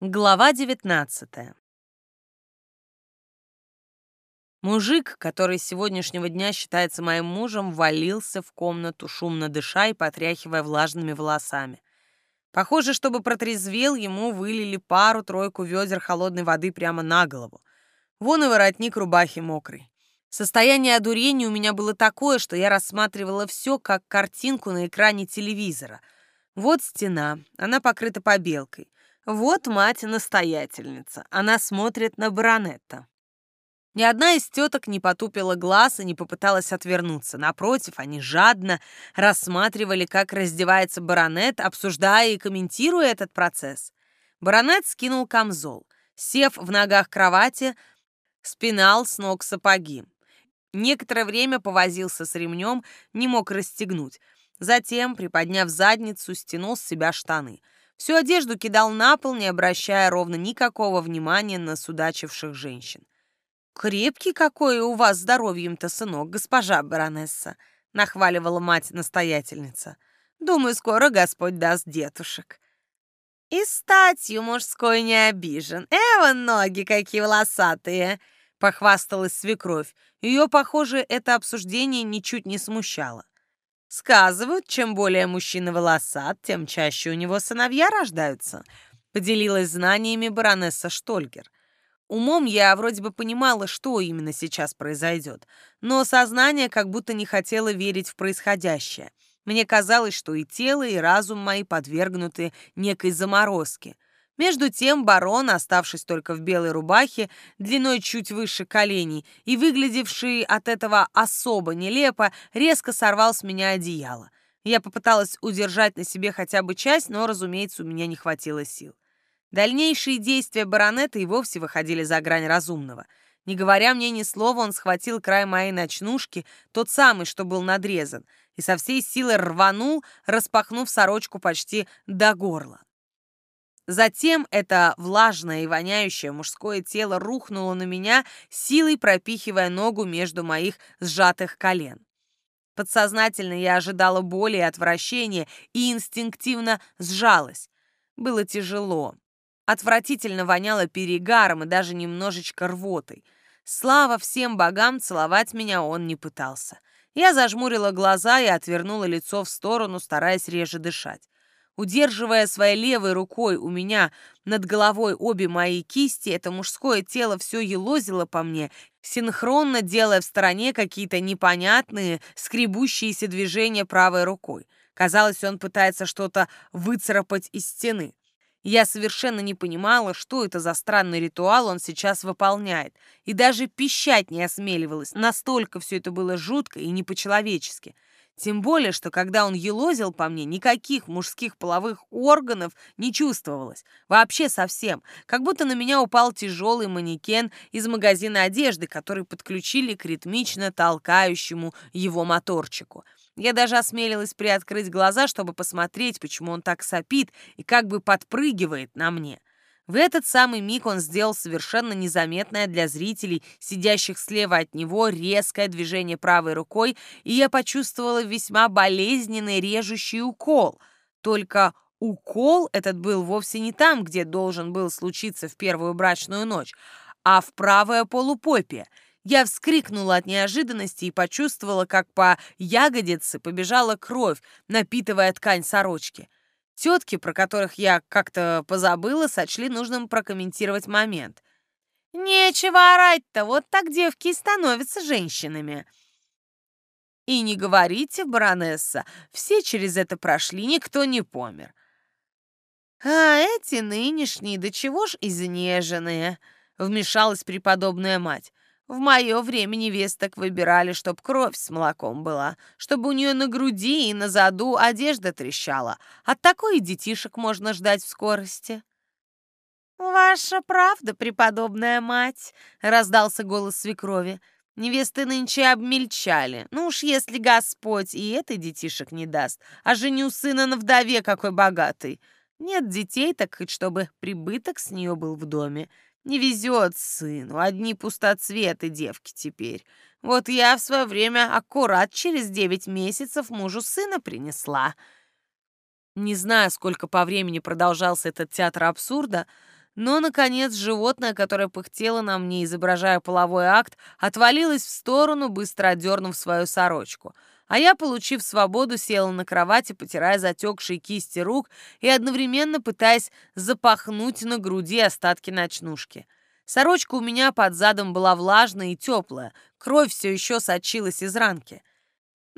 Глава 19 Мужик, который с сегодняшнего дня считается моим мужем, валился в комнату, шумно дыша и потряхивая влажными волосами. Похоже, чтобы протрезвел, ему вылили пару-тройку ведер холодной воды прямо на голову. Вон и воротник рубахи мокрый. Состояние одурения у меня было такое, что я рассматривала все как картинку на экране телевизора. Вот стена, она покрыта побелкой. Вот мать-настоятельница. Она смотрит на баронета. Ни одна из теток не потупила глаз и не попыталась отвернуться. Напротив, они жадно рассматривали, как раздевается баронет, обсуждая и комментируя этот процесс. Баронет скинул камзол. Сев в ногах кровати, спинал с ног сапоги. Некоторое время повозился с ремнем, не мог расстегнуть. Затем, приподняв задницу, стянул с себя штаны — Всю одежду кидал на пол, не обращая ровно никакого внимания на судачивших женщин. «Крепкий какой у вас здоровьем-то, сынок, госпожа баронесса!» — нахваливала мать-настоятельница. «Думаю, скоро Господь даст детушек». «И статью мужской не обижен. Эва, ноги какие волосатые!» — похвасталась свекровь. Ее, похоже, это обсуждение ничуть не смущало. Сказывают, чем более мужчина волосат, тем чаще у него сыновья рождаются. Поделилась знаниями баронесса Штольгер. Умом я вроде бы понимала, что именно сейчас произойдет, но сознание как будто не хотело верить в происходящее. Мне казалось, что и тело, и разум мои подвергнуты некой заморозке — между тем барон, оставшись только в белой рубахе, длиной чуть выше коленей и выглядевший от этого особо нелепо, резко сорвал с меня одеяло. Я попыталась удержать на себе хотя бы часть, но, разумеется, у меня не хватило сил. Дальнейшие действия баронета и вовсе выходили за грань разумного. Не говоря мне ни слова, он схватил край моей ночнушки, тот самый, что был надрезан, и со всей силы рванул, распахнув сорочку почти до горла. Затем это влажное и воняющее мужское тело рухнуло на меня, силой пропихивая ногу между моих сжатых колен. Подсознательно я ожидала боли и отвращения и инстинктивно сжалась. Было тяжело. Отвратительно воняло перегаром и даже немножечко рвотой. Слава всем богам, целовать меня он не пытался. Я зажмурила глаза и отвернула лицо в сторону, стараясь реже дышать. Удерживая своей левой рукой у меня над головой обе мои кисти, это мужское тело все елозило по мне, синхронно делая в стороне какие-то непонятные, скребущиеся движения правой рукой. Казалось, он пытается что-то выцарапать из стены. Я совершенно не понимала, что это за странный ритуал он сейчас выполняет, и даже пищать не осмеливалась, настолько все это было жутко и не по-человечески. Тем более, что когда он елозил по мне, никаких мужских половых органов не чувствовалось. Вообще совсем. Как будто на меня упал тяжелый манекен из магазина одежды, который подключили к ритмично толкающему его моторчику. Я даже осмелилась приоткрыть глаза, чтобы посмотреть, почему он так сопит и как бы подпрыгивает на мне. В этот самый миг он сделал совершенно незаметное для зрителей, сидящих слева от него, резкое движение правой рукой, и я почувствовала весьма болезненный режущий укол. Только укол этот был вовсе не там, где должен был случиться в первую брачную ночь, а в правое полупопие. Я вскрикнула от неожиданности и почувствовала, как по ягодице побежала кровь, напитывая ткань сорочки. Тетки, про которых я как-то позабыла, сочли нужным прокомментировать момент. «Нечего орать-то, вот так девки и становятся женщинами». «И не говорите, баронесса, все через это прошли, никто не помер». «А эти нынешние, да чего ж изнеженные?» — вмешалась преподобная мать. В мое время невесток выбирали, чтоб кровь с молоком была, чтобы у нее на груди и на заду одежда трещала. От такой детишек можно ждать в скорости. «Ваша правда, преподобная мать!» — раздался голос свекрови. «Невесты нынче обмельчали. Ну уж если Господь и этой детишек не даст, а женю сына на вдове какой богатый. Нет детей, так хоть чтобы прибыток с нее был в доме. Не везет сыну, одни пустоцветы девки теперь. Вот я в свое время аккурат через девять месяцев мужу сына принесла. Не знаю, сколько по времени продолжался этот театр абсурда, Но, наконец, животное, которое пыхтело на мне, изображая половой акт, отвалилось в сторону, быстро отдернув свою сорочку. А я, получив свободу, села на кровати, потирая затекшие кисти рук и одновременно пытаясь запахнуть на груди остатки ночнушки. Сорочка у меня под задом была влажная и теплая, кровь все еще сочилась из ранки.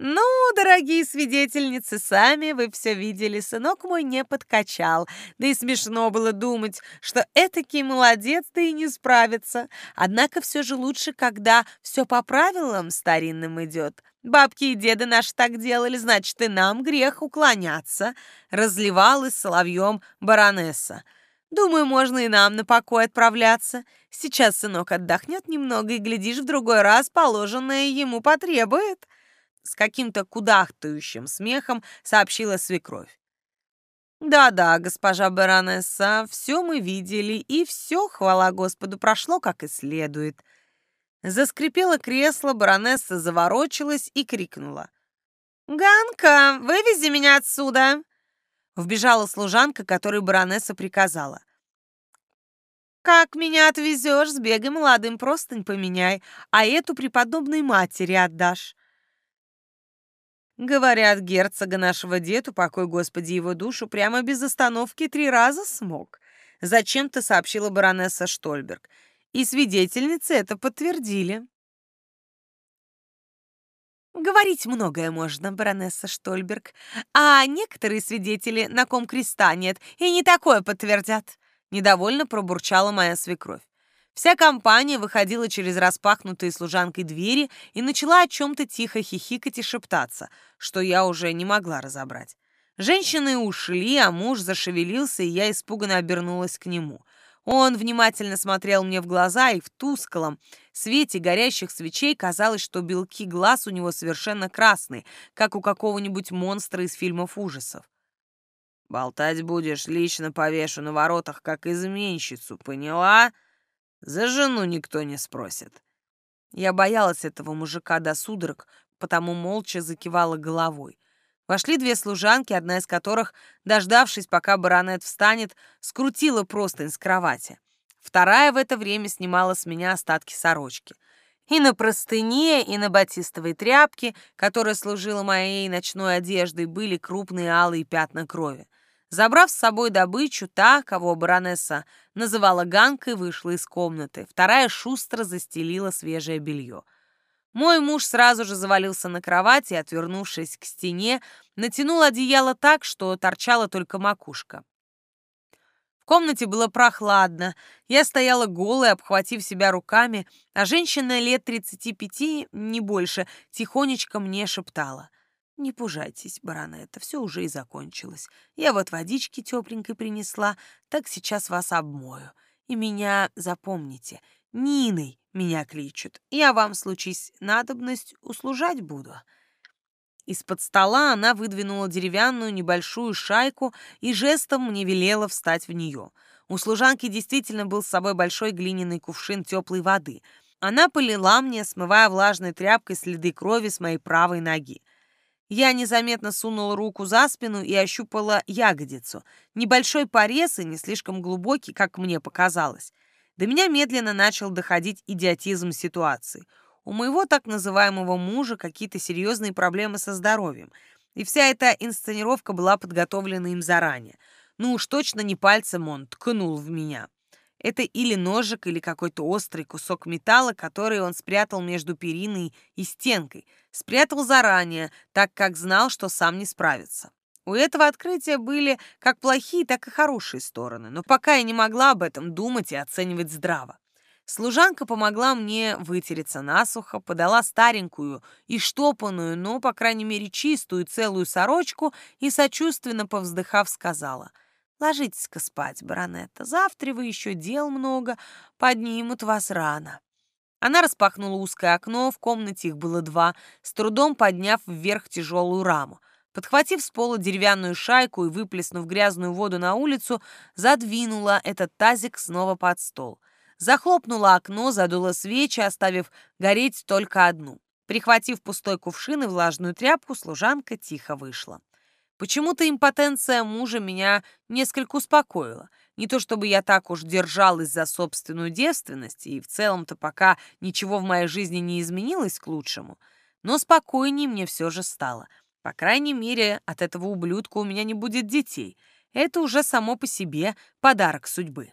«Ну, дорогие свидетельницы, сами вы все видели, сынок мой не подкачал. Да и смешно было думать, что этакий молодец, да и не справится. Однако все же лучше, когда все по правилам старинным идет. Бабки и деды наши так делали, значит, и нам грех уклоняться», — разливалась соловьем баронесса. «Думаю, можно и нам на покой отправляться. Сейчас сынок отдохнет немного, и, глядишь, в другой раз положенное ему потребует» с каким-то кудахтающим смехом сообщила свекровь. «Да-да, госпожа баронесса, все мы видели, и все, хвала Господу, прошло как и следует». Заскрипело кресло, баронесса заворочилась и крикнула. «Ганка, вывези меня отсюда!» Вбежала служанка, которой баронесса приказала. «Как меня отвезешь, сбегай молодым, простынь поменяй, а эту преподобной матери отдашь. Говорят, герцога нашего деду, покой Господи его душу, прямо без остановки три раза смог. Зачем-то сообщила баронесса Штольберг. И свидетельницы это подтвердили. Говорить многое можно, баронесса Штольберг, а некоторые свидетели, на ком креста нет, и не такое подтвердят. Недовольно пробурчала моя свекровь. Вся компания выходила через распахнутые служанкой двери и начала о чем-то тихо хихикать и шептаться, что я уже не могла разобрать. Женщины ушли, а муж зашевелился, и я испуганно обернулась к нему. Он внимательно смотрел мне в глаза, и в тусклом свете горящих свечей казалось, что белки глаз у него совершенно красные, как у какого-нибудь монстра из фильмов ужасов. «Болтать будешь, лично повешу на воротах, как изменщицу, поняла?» За жену никто не спросит. Я боялась этого мужика до судорог, потому молча закивала головой. Вошли две служанки, одна из которых, дождавшись, пока баронет встанет, скрутила простынь с кровати. Вторая в это время снимала с меня остатки сорочки. И на простыне, и на батистовой тряпке, которая служила моей ночной одеждой, были крупные алые пятна крови. Забрав с собой добычу, та, кого баронесса называла Ганкой, вышла из комнаты. Вторая шустро застелила свежее белье. Мой муж сразу же завалился на кровать и, отвернувшись к стене, натянул одеяло так, что торчала только макушка. В комнате было прохладно. Я стояла голая, обхватив себя руками, а женщина лет 35, не больше, тихонечко мне шептала — «Не пужайтесь, баронета, все уже и закончилось. Я вот водички тепленькой принесла, так сейчас вас обмою. И меня запомните, Ниной меня кличут. Я вам, случись надобность, услужать буду». Из-под стола она выдвинула деревянную небольшую шайку и жестом мне велела встать в нее. У служанки действительно был с собой большой глиняный кувшин теплой воды. Она полила мне, смывая влажной тряпкой следы крови с моей правой ноги. Я незаметно сунула руку за спину и ощупала ягодицу. Небольшой порез и не слишком глубокий, как мне показалось. До меня медленно начал доходить идиотизм ситуации. У моего так называемого мужа какие-то серьезные проблемы со здоровьем. И вся эта инсценировка была подготовлена им заранее. Ну уж точно не пальцем он ткнул в меня. Это или ножик, или какой-то острый кусок металла, который он спрятал между периной и стенкой. Спрятал заранее, так как знал, что сам не справится. У этого открытия были как плохие, так и хорошие стороны, но пока я не могла об этом думать и оценивать здраво. Служанка помогла мне вытереться насухо, подала старенькую и штопанную, но, по крайней мере, чистую целую сорочку и, сочувственно повздыхав, сказала — Ложитесь-ка спать, баронетта. Завтра вы еще дел много, поднимут вас рано». Она распахнула узкое окно, в комнате их было два, с трудом подняв вверх тяжелую раму. Подхватив с пола деревянную шайку и выплеснув грязную воду на улицу, задвинула этот тазик снова под стол. Захлопнула окно, задула свечи, оставив гореть только одну. Прихватив пустой кувшин и влажную тряпку, служанка тихо вышла. Почему-то импотенция мужа меня несколько успокоила. Не то чтобы я так уж держалась за собственную девственность, и в целом-то пока ничего в моей жизни не изменилось к лучшему, но спокойнее мне все же стало. По крайней мере, от этого ублюдка у меня не будет детей. Это уже само по себе подарок судьбы.